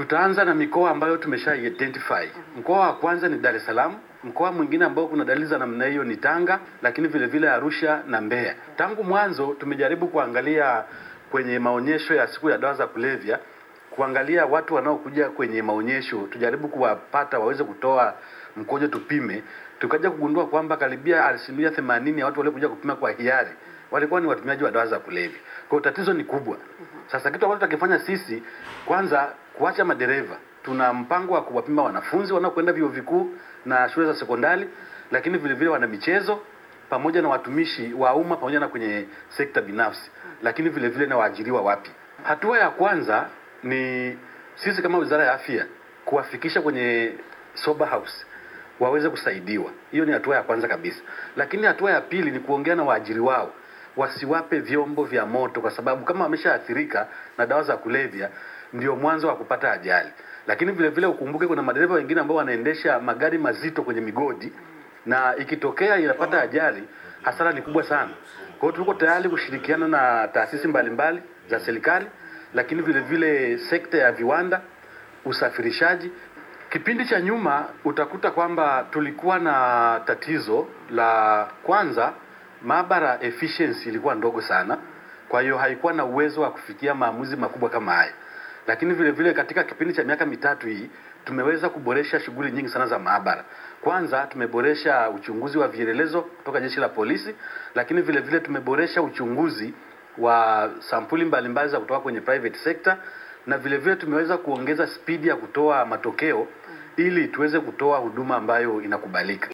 Tutaanza na mikoa ambayo tumesha identify. Mkoa wa kwanza ni Dar es Salaam. Mkoa mwingine ambao kuna dalili za namna hiyo ni Tanga, lakini vile vile Arusha na Mbeya. Tangu mwanzo tumejaribu kuangalia kwenye maonyesho ya siku ya dawa za kulevya, kuangalia watu wanaokuja kwenye maonyesho, tujaribu kuwapata waweze kutoa mkojo tupime. Tukaja kugundua kwamba karibia asilimia themanini ya watu waliokuja kupima kwa hiari walikuwa ni watumiaji wa dawa za kulevya. Kwa hiyo tatizo ni kubwa. Sasa kitu ambacho tutakifanya sisi, kwanza kuacha madereva. Tuna mpango wa kuwapima wanafunzi wanaokwenda vyuo vikuu na shule za sekondari, lakini vile vile wana michezo pamoja na watumishi wa umma pamoja na kwenye sekta binafsi, lakini vile vile na waajiriwa wapya. Hatua ya kwanza ni sisi kama Wizara ya Afya kuwafikisha kwenye sober house waweze kusaidiwa. Hiyo ni hatua ya kwanza kabisa, lakini hatua ya pili ni kuongea na waajiri wao wasiwape vyombo vya moto, kwa sababu kama wameshaathirika na dawa za kulevya ndio mwanzo wa kupata ajali. Lakini vile vile ukumbuke kuna madereva wengine ambao wanaendesha magari mazito kwenye migodi, na ikitokea inapata ajali, hasara ni kubwa sana. Kwa hiyo tuko tayari kushirikiana na taasisi mbalimbali za serikali, lakini vile vile sekta ya viwanda, usafirishaji. Kipindi cha nyuma utakuta kwamba tulikuwa na tatizo la kwanza, maabara efficiency ilikuwa ndogo sana, kwa hiyo haikuwa na uwezo wa kufikia maamuzi makubwa kama haya. Lakini vile vile katika kipindi cha miaka mitatu hii tumeweza kuboresha shughuli nyingi sana za maabara. Kwanza tumeboresha uchunguzi wa vielelezo kutoka jeshi la polisi, lakini vile vile tumeboresha uchunguzi wa sampuli mbalimbali za kutoka kwenye private sector, na vile vile tumeweza kuongeza spidi ya kutoa matokeo ili tuweze kutoa huduma ambayo inakubalika.